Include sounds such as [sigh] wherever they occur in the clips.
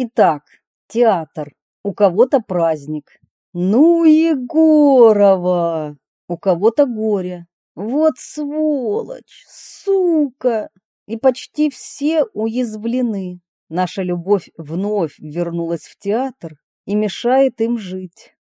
Итак, театр. У кого-то праздник. Ну, Егорова! У кого-то горе. Вот сволочь, сука! И почти все уязвлены. Наша любовь вновь вернулась в театр и мешает им жить.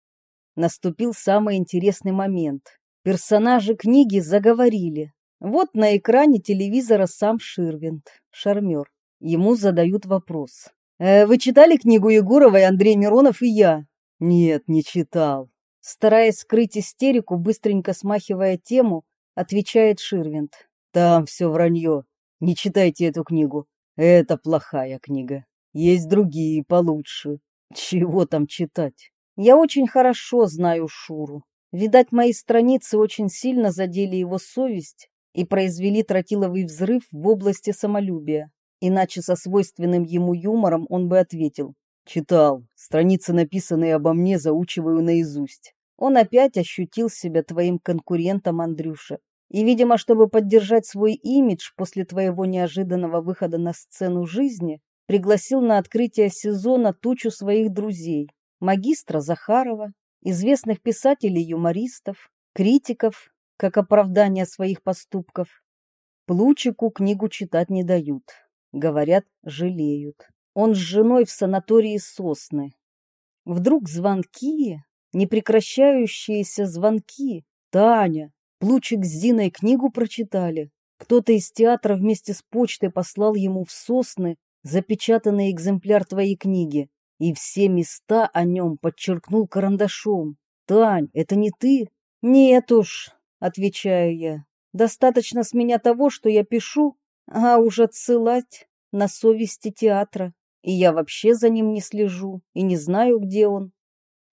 Наступил самый интересный момент. Персонажи книги заговорили. Вот на экране телевизора сам Ширвинд, шармер. Ему задают вопрос. «Э, «Вы читали книгу Егоровой Андрей Миронов и я?» «Нет, не читал». Стараясь скрыть истерику, быстренько смахивая тему, отвечает Ширвинд. «Там все вранье. Не читайте эту книгу. Это плохая книга. Есть другие получше. Чего там читать?» Я очень хорошо знаю Шуру. Видать, мои страницы очень сильно задели его совесть и произвели тротиловый взрыв в области самолюбия. Иначе со свойственным ему юмором он бы ответил. «Читал. Страницы, написанные обо мне, заучиваю наизусть». Он опять ощутил себя твоим конкурентом, Андрюша. И, видимо, чтобы поддержать свой имидж после твоего неожиданного выхода на сцену жизни, пригласил на открытие сезона тучу своих друзей. Магистра Захарова, известных писателей-юмористов, критиков, как оправдание своих поступков. Плучику книгу читать не дают. Говорят, жалеют. Он с женой в санатории Сосны. Вдруг звонки, непрекращающиеся звонки. Таня, Плучик с Зиной книгу прочитали. Кто-то из театра вместе с почтой послал ему в Сосны запечатанный экземпляр твоей книги и все места о нем подчеркнул карандашом. «Тань, это не ты?» «Нет уж», — отвечаю я. «Достаточно с меня того, что я пишу, а уж отсылать на совести театра. И я вообще за ним не слежу и не знаю, где он.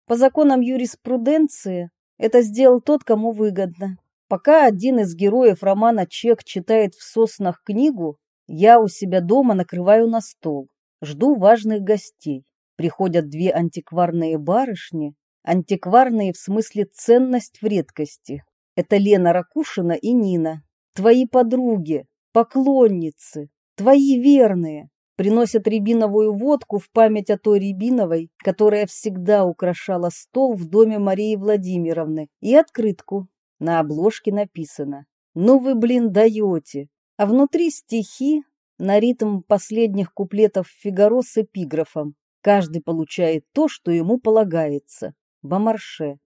По законам юриспруденции это сделал тот, кому выгодно. Пока один из героев романа «Чек» читает в соснах книгу, я у себя дома накрываю на стол, жду важных гостей. Приходят две антикварные барышни, антикварные в смысле ценность в редкости. Это Лена Ракушина и Нина, твои подруги, поклонницы, твои верные. Приносят рябиновую водку в память о той рябиновой, которая всегда украшала стол в доме Марии Владимировны, и открытку. На обложке написано «Ну вы, блин, даете!» А внутри стихи на ритм последних куплетов Фигаро с эпиграфом Каждый получает то, что ему полагается. Бомарше.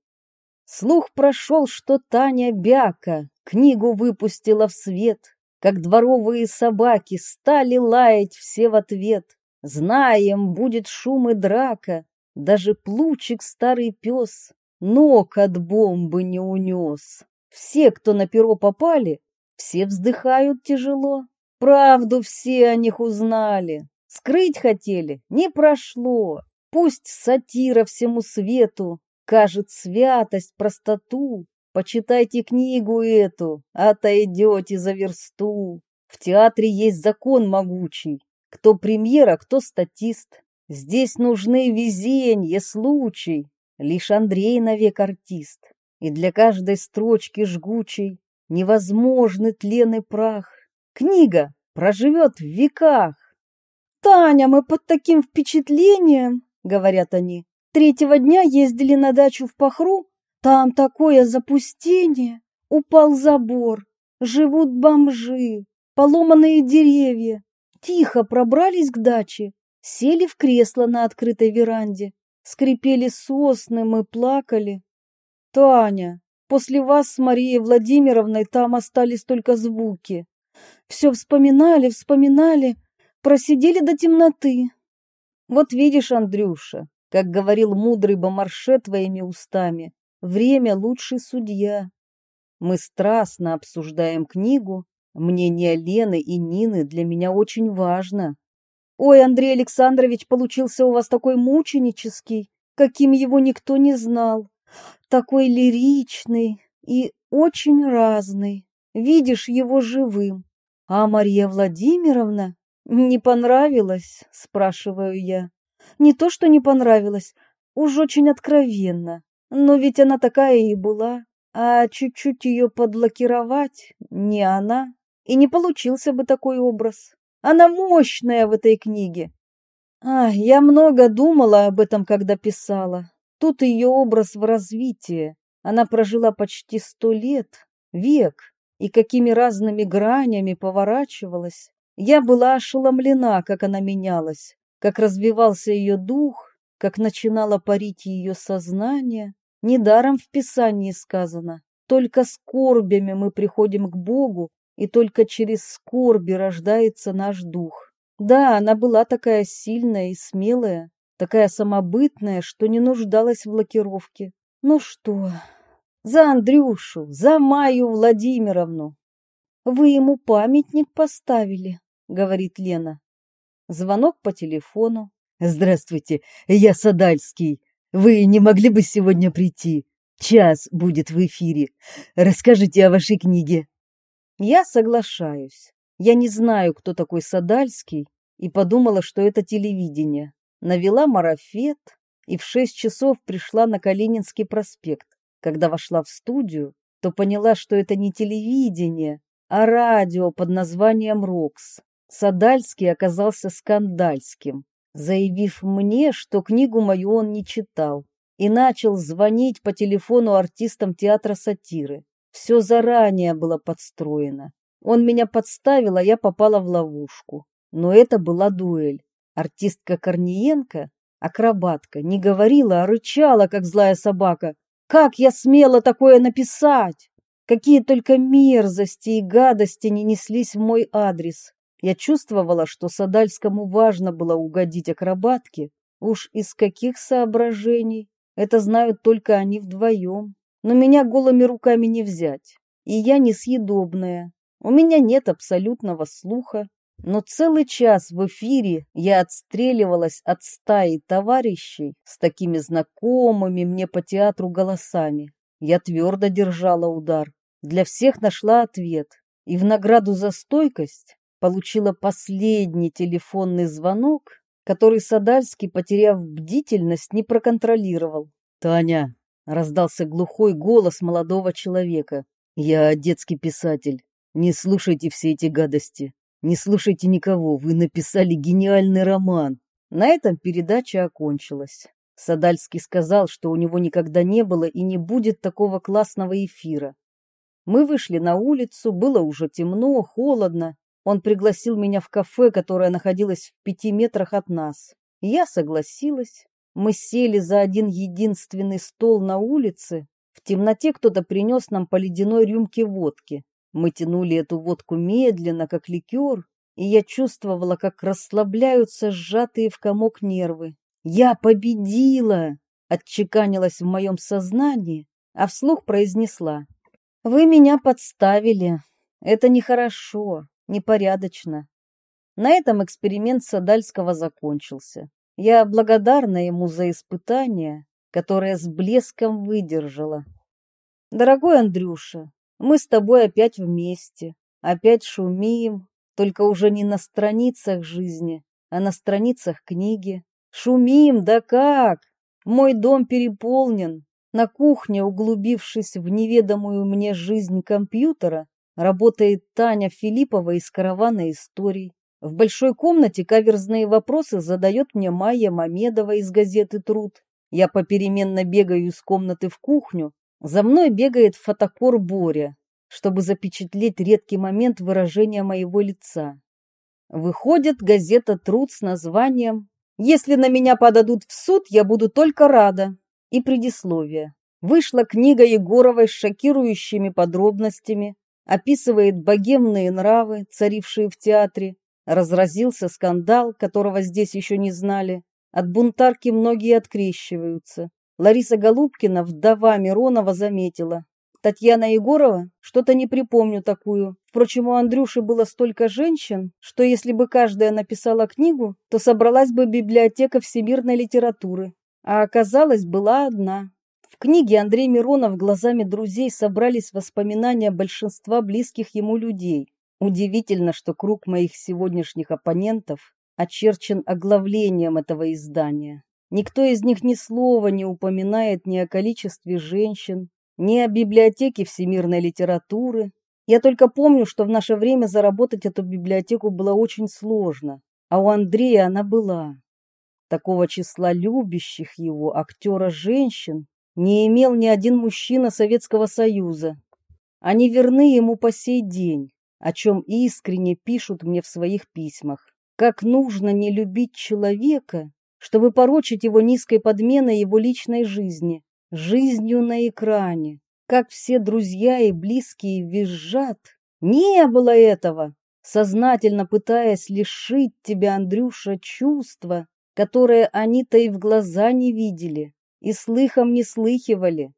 Слух прошел, что Таня Бяка книгу выпустила в свет, как дворовые собаки стали лаять все в ответ. Знаем, будет шум и драка, даже плучик старый пес ног от бомбы не унес. Все, кто на перо попали, все вздыхают тяжело. Правду все о них узнали, Скрыть хотели, не прошло. Пусть сатира всему свету кажет святость, простоту. Почитайте книгу эту, отойдете за версту. В театре есть закон могучий. Кто премьера, кто статист. Здесь нужны везенье, случай. Лишь Андрей навек артист. И для каждой строчки жгучей невозможный тлен и прах. Книга проживет в веках. «Таня, мы под таким впечатлением», — говорят они. «Третьего дня ездили на дачу в Пахру, там такое запустение, упал забор, живут бомжи, поломанные деревья. Тихо пробрались к даче, сели в кресло на открытой веранде, скрипели сосны, мы плакали. Таня, после вас с Марией Владимировной там остались только звуки. Все вспоминали, вспоминали, Просидели до темноты. Вот видишь, Андрюша, как говорил мудрый Бомарше твоими устами, время лучший судья. Мы страстно обсуждаем книгу, мнение Лены и Нины для меня очень важно. Ой, Андрей Александрович получился у вас такой мученический, каким его никто не знал. Такой лиричный и очень разный. Видишь его живым. А Мария Владимировна «Не понравилось?» — спрашиваю я. «Не то, что не понравилось, уж очень откровенно. Но ведь она такая и была, а чуть-чуть ее подлакировать не она, и не получился бы такой образ. Она мощная в этой книге». А, я много думала об этом, когда писала. Тут ее образ в развитии. Она прожила почти сто лет, век, и какими разными гранями поворачивалась. Я была ошеломлена, как она менялась, как развивался ее дух, как начинало парить ее сознание. Недаром в Писании сказано, только скорбями мы приходим к Богу, и только через скорби рождается наш дух. Да, она была такая сильная и смелая, такая самобытная, что не нуждалась в лакировке. Ну что, за Андрюшу, за Майю Владимировну. Вы ему памятник поставили, говорит Лена. Звонок по телефону. Здравствуйте, я Садальский. Вы не могли бы сегодня прийти? Час будет в эфире. Расскажите о вашей книге. Я соглашаюсь. Я не знаю, кто такой Садальский, и подумала, что это телевидение. Навела марафет и в шесть часов пришла на Калининский проспект. Когда вошла в студию, то поняла, что это не телевидение, а радио под названием «Рокс». Садальский оказался скандальским, заявив мне, что книгу мою он не читал, и начал звонить по телефону артистам театра сатиры. Все заранее было подстроено. Он меня подставил, а я попала в ловушку. Но это была дуэль. Артистка Корниенко, акробатка, не говорила, а рычала, как злая собака. Как я смела такое написать? Какие только мерзости и гадости не неслись в мой адрес. Я чувствовала, что Садальскому важно было угодить акробатке. Уж из каких соображений? Это знают только они вдвоем но меня голыми руками не взять. И я несъедобная. У меня нет абсолютного слуха. Но целый час в эфире я отстреливалась от стаи товарищей с такими знакомыми мне по театру голосами. Я твердо держала удар. Для всех нашла ответ. И в награду за стойкость получила последний телефонный звонок, который Садальский, потеряв бдительность, не проконтролировал. «Таня, Раздался глухой голос молодого человека. «Я детский писатель. Не слушайте все эти гадости. Не слушайте никого. Вы написали гениальный роман». На этом передача окончилась. Садальский сказал, что у него никогда не было и не будет такого классного эфира. Мы вышли на улицу, было уже темно, холодно. Он пригласил меня в кафе, которое находилось в пяти метрах от нас. Я согласилась. Мы сели за один единственный стол на улице. В темноте кто-то принес нам по ледяной рюмке водки. Мы тянули эту водку медленно, как ликер, и я чувствовала, как расслабляются сжатые в комок нервы. «Я победила!» — отчеканилась в моем сознании, а вслух произнесла. «Вы меня подставили. Это нехорошо, непорядочно». На этом эксперимент Садальского закончился. Я благодарна ему за испытание, которое с блеском выдержала. Дорогой Андрюша, мы с тобой опять вместе, опять шумим, только уже не на страницах жизни, а на страницах книги. Шумим, да как? Мой дом переполнен. На кухне, углубившись в неведомую мне жизнь компьютера, работает Таня Филиппова из «Каравана историй». В большой комнате каверзные вопросы задает мне Майя Мамедова из газеты «Труд». Я попеременно бегаю из комнаты в кухню. За мной бегает фотокор Боря, чтобы запечатлеть редкий момент выражения моего лица. Выходит газета «Труд» с названием «Если на меня подадут в суд, я буду только рада» и предисловие. Вышла книга Егоровой с шокирующими подробностями, описывает богемные нравы, царившие в театре, Разразился скандал, которого здесь еще не знали. От бунтарки многие открещиваются. Лариса Голубкина, вдова Миронова, заметила. Татьяна Егорова? Что-то не припомню такую. Впрочем, у Андрюши было столько женщин, что если бы каждая написала книгу, то собралась бы библиотека всемирной литературы. А оказалось, была одна. В книге Андрей Миронов глазами друзей собрались воспоминания большинства близких ему людей. Удивительно, что круг моих сегодняшних оппонентов очерчен оглавлением этого издания. Никто из них ни слова не упоминает ни о количестве женщин, ни о библиотеке всемирной литературы. Я только помню, что в наше время заработать эту библиотеку было очень сложно, а у Андрея она была. Такого числа любящих его актера женщин не имел ни один мужчина Советского Союза. Они верны ему по сей день, о чем искренне пишут мне в своих письмах. Как нужно не любить человека, чтобы порочить его низкой подменой его личной жизни, жизнью на экране. Как все друзья и близкие визжат. Не было этого, сознательно пытаясь лишить тебя, Андрюша, чувства, которые они-то и в глаза не видели, и слыхом не слыхивали.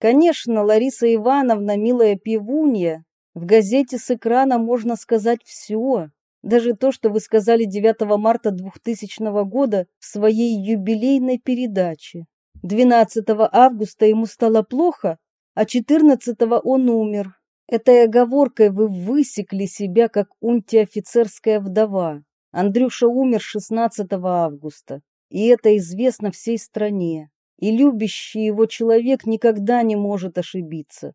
Конечно, Лариса Ивановна, милая пивунья, в газете с экрана можно сказать все, даже то, что вы сказали 9 марта 2000 года в своей юбилейной передаче. 12 августа ему стало плохо, а 14 он умер. Этой оговоркой вы высекли себя как унтер-офицерская вдова. Андрюша умер 16 августа, и это известно всей стране. И любящий его человек никогда не может ошибиться.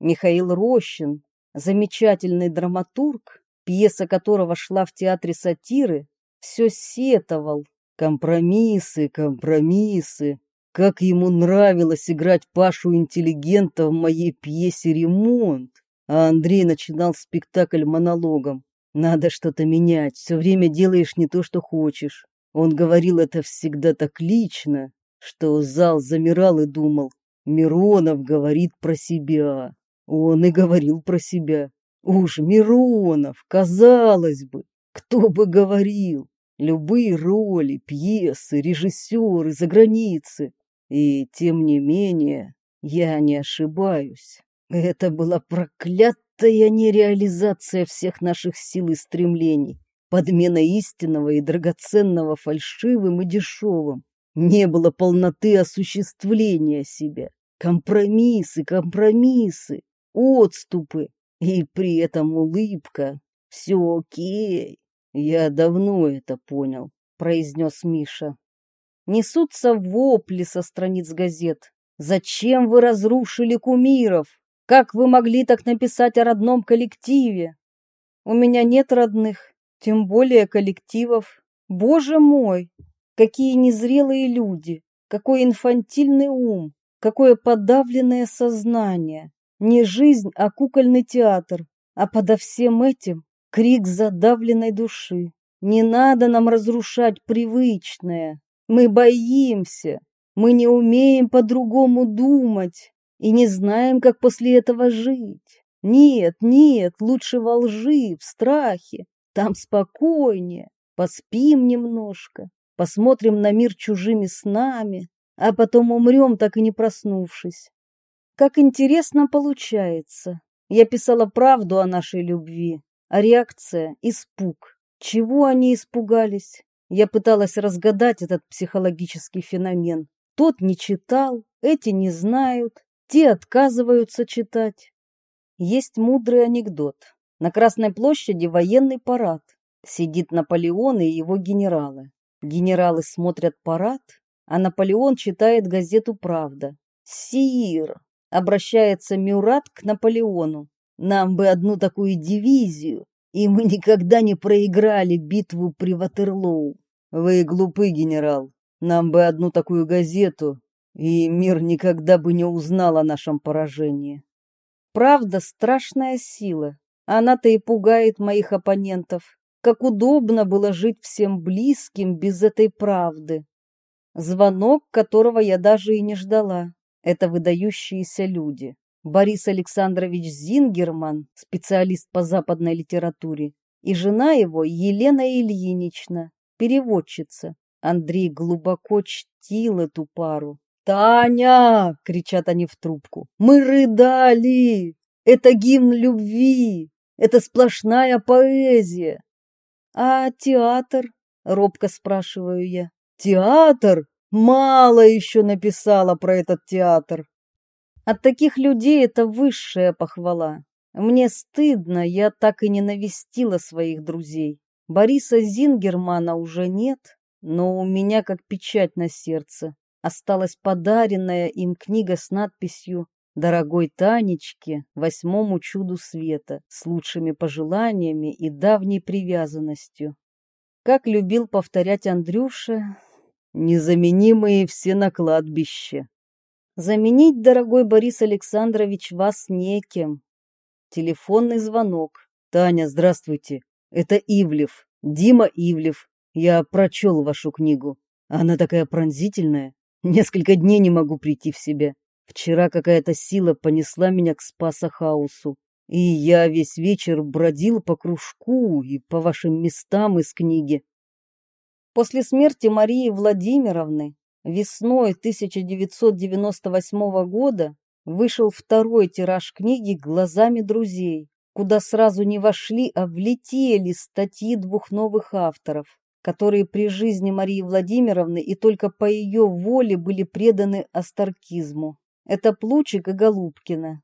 Михаил Рощин, замечательный драматург, пьеса которого шла в театре сатиры, все сетовал. Компромиссы, компромиссы. Как ему нравилось играть Пашу интеллигента в моей пьесе «Ремонт». А Андрей начинал спектакль монологом. Надо что-то менять, все время делаешь не то, что хочешь. Он говорил это всегда так лично, что зал замирал и думал, Миронов говорит про себя. Он и говорил про себя. Уж Миронов, казалось бы, кто бы говорил. Любые роли, пьесы, режиссеры за границы. И тем не менее, я не ошибаюсь. Это была проклятая нереализация всех наших сил и стремлений, подмена истинного и драгоценного фальшивым и дешевым. Не было полноты осуществления себя. Компромиссы, компромиссы, отступы, и при этом улыбка. Все окей. Я давно это понял, произнес Миша. Несутся вопли со страниц газет. Зачем вы разрушили кумиров? Как вы могли так написать о родном коллективе? У меня нет родных, тем более коллективов. Боже мой, какие незрелые люди, какой инфантильный ум, какое подавленное сознание. Не жизнь, а кукольный театр. А подо всем этим крик задавленной души. Не надо нам разрушать привычное. Мы боимся. Мы не умеем по-другому думать и не знаем, как после этого жить. Нет, нет, лучше во лжи, в страхе. Там спокойнее. Поспим немножко, посмотрим на мир чужими снами, а потом умрем, так и не проснувшись. Как интересно получается. Я писала правду о нашей любви, а реакция — испуг. Чего они испугались? Я пыталась разгадать этот психологический феномен. Тот не читал, эти не знают, те отказываются читать. Есть мудрый анекдот. На Красной площади военный парад. Сидит Наполеон и его генералы. Генералы смотрят парад, а Наполеон читает газету «Правда». «Сир, Обращается Мюрат к Наполеону. Нам бы одну такую дивизию, и мы никогда не проиграли битву при Ватерлоу. Вы глупый генерал. Нам бы одну такую газету, и мир никогда бы не узнал о нашем поражении. Правда, страшная сила. Она-то и пугает моих оппонентов. Как удобно было жить всем близким без этой правды. Звонок, которого я даже и не ждала. Это выдающиеся люди. Борис Александрович Зингерман, специалист по западной литературе, и жена его Елена Ильинична, переводчица. Андрей глубоко чтил эту пару. «Таня!» — кричат они в трубку. «Мы рыдали! Это гимн любви! Это сплошная поэзия!» «А театр?» — робко спрашиваю я. «Театр? Мало еще написала про этот театр. От таких людей это высшая похвала. Мне стыдно, я так и не навестила своих друзей. Бориса Зингермана уже нет, но у меня как печать на сердце. Осталась подаренная им книга с надписью «Дорогой Танечке, восьмому чуду света, с лучшими пожеланиями и давней привязанностью». Как любил повторять Андрюша, Незаменимые все на кладбище. Заменить, дорогой Борис Александрович, вас некем. Телефонный звонок. Таня, здравствуйте. Это Ивлев. Дима Ивлев. Я прочел вашу книгу. Она такая пронзительная. Несколько дней не могу прийти в себя. Вчера какая-то сила понесла меня к Спаса Хаусу. И я весь вечер бродил по кружку и по вашим местам из книги. После смерти Марии Владимировны весной 1998 года вышел второй тираж книги «Глазами друзей», куда сразу не вошли, а влетели статьи двух новых авторов, которые при жизни Марии Владимировны и только по ее воле были преданы астаркизму. Это Плучик и Голубкина.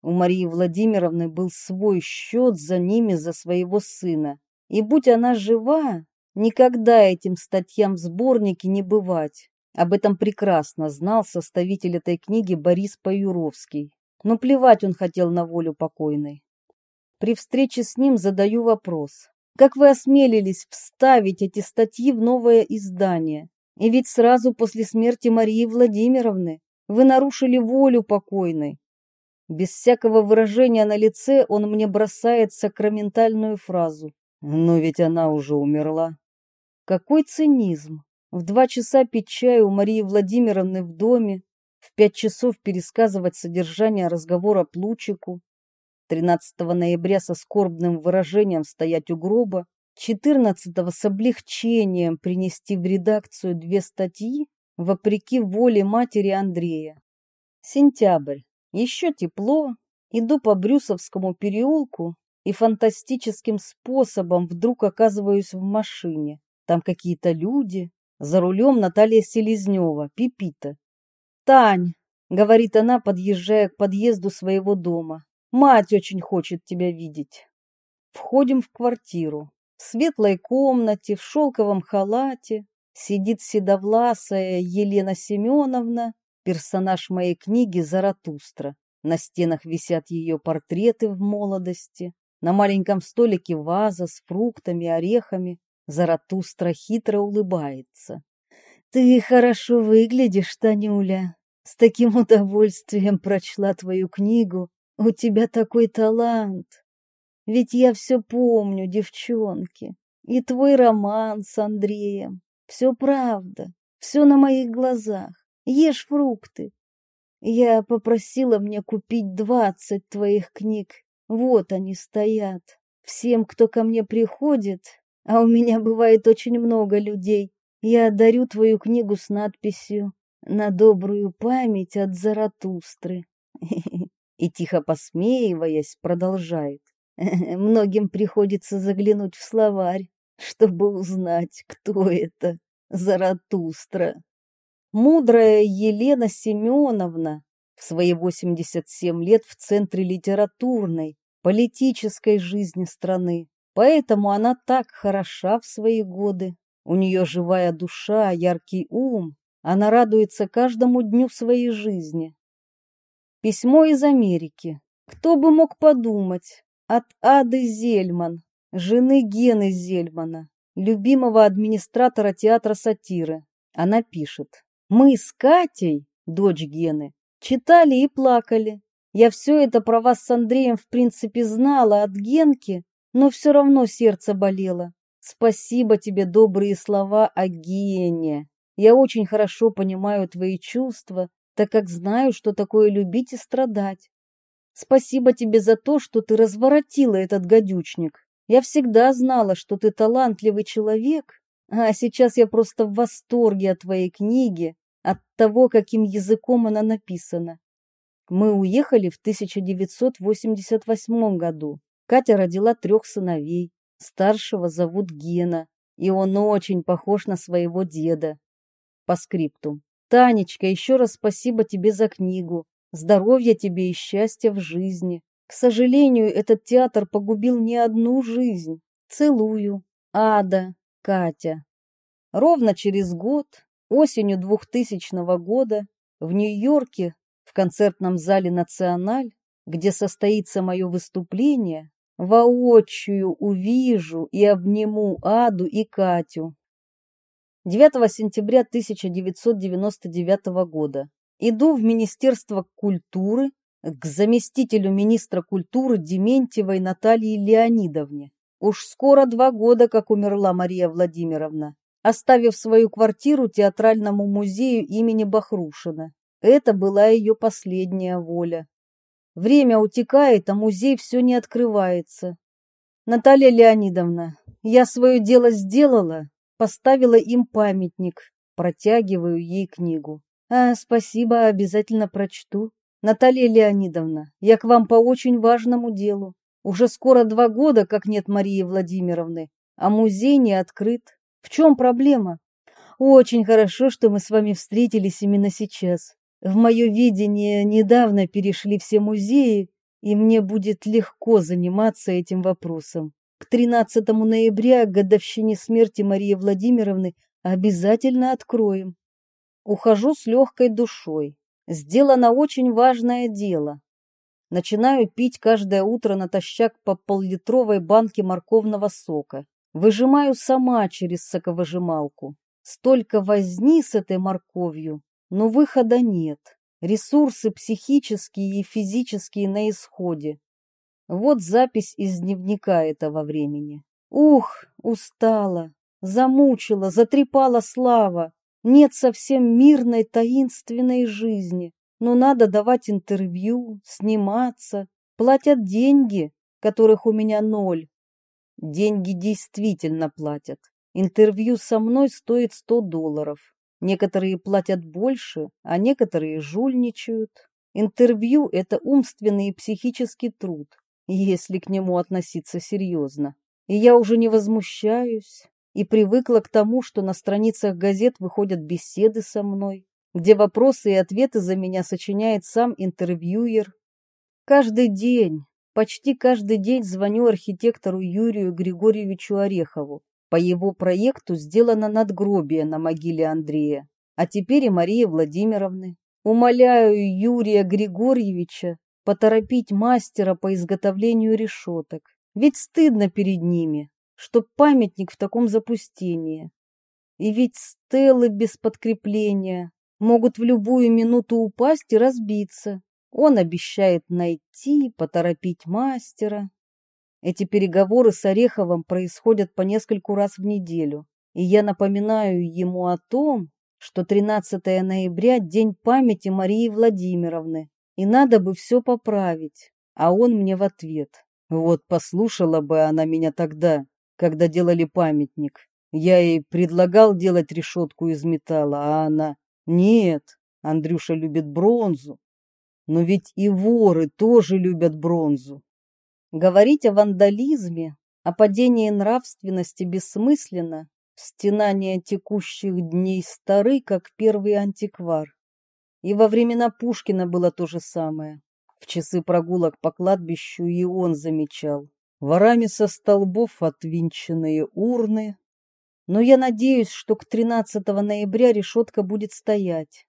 У Марии Владимировны был свой счет за ними, за своего сына. И будь она жива, никогда этим статьям в сборнике не бывать. Об этом прекрасно знал составитель этой книги Борис Паюровский. Но плевать он хотел на волю покойной. При встрече с ним задаю вопрос. Как вы осмелились вставить эти статьи в новое издание? И ведь сразу после смерти Марии Владимировны вы нарушили волю покойной. Без всякого выражения на лице он мне бросает сакраментальную фразу. Но ведь она уже умерла. Какой цинизм! В два часа пить чай у Марии Владимировны в доме, в пять часов пересказывать содержание разговора Плучику, 13 ноября со скорбным выражением стоять у гроба, 14 с облегчением принести в редакцию две статьи, вопреки воле матери Андрея. Сентябрь. Еще тепло, иду по Брюсовскому переулку и фантастическим способом вдруг оказываюсь в машине. Там какие-то люди, за рулем Наталья Селезнева, Пипита. «Тань», — говорит она, подъезжая к подъезду своего дома, — «мать очень хочет тебя видеть». Входим в квартиру. В светлой комнате, в шелковом халате, сидит седовласая Елена Семеновна персонаж моей книги Заратустра. На стенах висят ее портреты в молодости. На маленьком столике ваза с фруктами, орехами. Заратустра хитро улыбается. «Ты хорошо выглядишь, Танюля. С таким удовольствием прочла твою книгу. У тебя такой талант. Ведь я все помню, девчонки. И твой роман с Андреем. Все правда. Все на моих глазах. Ешь фрукты. Я попросила мне купить двадцать твоих книг. Вот они стоят. Всем, кто ко мне приходит, а у меня бывает очень много людей, я дарю твою книгу с надписью «На добрую память от Заратустры». [laughs] И тихо посмеиваясь, продолжает. [laughs] Многим приходится заглянуть в словарь, чтобы узнать, кто это Заратустра. Мудрая Елена Семеновна в свои 87 лет в центре литературной, политической жизни страны. Поэтому она так хороша в свои годы. У нее живая душа, яркий ум. Она радуется каждому дню своей жизни. Письмо из Америки. Кто бы мог подумать? От Ады Зельман, жены Гены Зельмана, любимого администратора театра сатиры. Она пишет. Мы с Катей, дочь Гены, читали и плакали. Я все это про вас с Андреем в принципе знала от Генки, но все равно сердце болело. Спасибо тебе добрые слова о Гене. Я очень хорошо понимаю твои чувства, так как знаю, что такое любить и страдать. Спасибо тебе за то, что ты разворотила этот гадючник. Я всегда знала, что ты талантливый человек, а сейчас я просто в восторге от твоей книги от того, каким языком она написана. Мы уехали в 1988 году. Катя родила трех сыновей. Старшего зовут Гена, и он очень похож на своего деда. По скрипту. Танечка, еще раз спасибо тебе за книгу. Здоровья тебе и счастья в жизни. К сожалению, этот театр погубил не одну жизнь. Целую. Ада, Катя. Ровно через год Осенью 2000 года в Нью-Йорке в концертном зале «Националь», где состоится мое выступление, воочию увижу и обниму Аду и Катю. 9 сентября 1999 года. Иду в Министерство культуры к заместителю министра культуры Дементьевой Наталье Леонидовне. Уж скоро два года, как умерла Мария Владимировна, оставив свою квартиру театральному музею имени Бахрушина. Это была ее последняя воля. Время утекает, а музей все не открывается. Наталья Леонидовна, я свое дело сделала, поставила им памятник, протягиваю ей книгу. А, спасибо, обязательно прочту. Наталья Леонидовна, я к вам по очень важному делу. Уже скоро два года, как нет Марии Владимировны, а музей не открыт. В чем проблема? Очень хорошо, что мы с вами встретились именно сейчас. В мое видение недавно перешли все музеи, и мне будет легко заниматься этим вопросом. К 13 ноября, годовщине смерти Марии Владимировны, обязательно откроем. Ухожу с легкой душой. Сделано очень важное дело. Начинаю пить каждое утро натощак по поллитровой банке морковного сока. Выжимаю сама через соковыжималку. Столько возни с этой морковью, но выхода нет. Ресурсы психические и физические на исходе. Вот запись из дневника этого времени. Ух, устала, замучила, затрепала слава. Нет совсем мирной таинственной жизни но надо давать интервью, сниматься, платят деньги, которых у меня ноль. Деньги действительно платят. Интервью со мной стоит 100 долларов. Некоторые платят больше, а некоторые жульничают. Интервью – это умственный и психический труд, если к нему относиться серьезно. И я уже не возмущаюсь и привыкла к тому, что на страницах газет выходят беседы со мной, где вопросы и ответы за меня сочиняет сам интервьюер. Каждый день, почти каждый день звоню архитектору Юрию Григорьевичу Орехову. По его проекту сделано надгробие на могиле Андрея, а теперь и Марии Владимировны. Умоляю Юрия Григорьевича поторопить мастера по изготовлению решеток. Ведь стыдно перед ними, что памятник в таком запустении. И ведь стелы без подкрепления, могут в любую минуту упасть и разбиться. Он обещает найти, поторопить мастера. Эти переговоры с Ореховым происходят по нескольку раз в неделю, и я напоминаю ему о том, что 13 ноября – день памяти Марии Владимировны, и надо бы все поправить. А он мне в ответ. Вот послушала бы она меня тогда, когда делали памятник. Я ей предлагал делать решетку из металла, а она нет, Андрюша любит бронзу. Но ведь и воры тоже любят бронзу. Говорить о вандализме, о падении нравственности бессмысленно, стенание текущих дней стары, как первый антиквар. И во времена Пушкина было то же самое. В часы прогулок по кладбищу и он замечал. Ворами со столбов отвинченные урны, но я надеюсь, что к 13 ноября решетка будет стоять.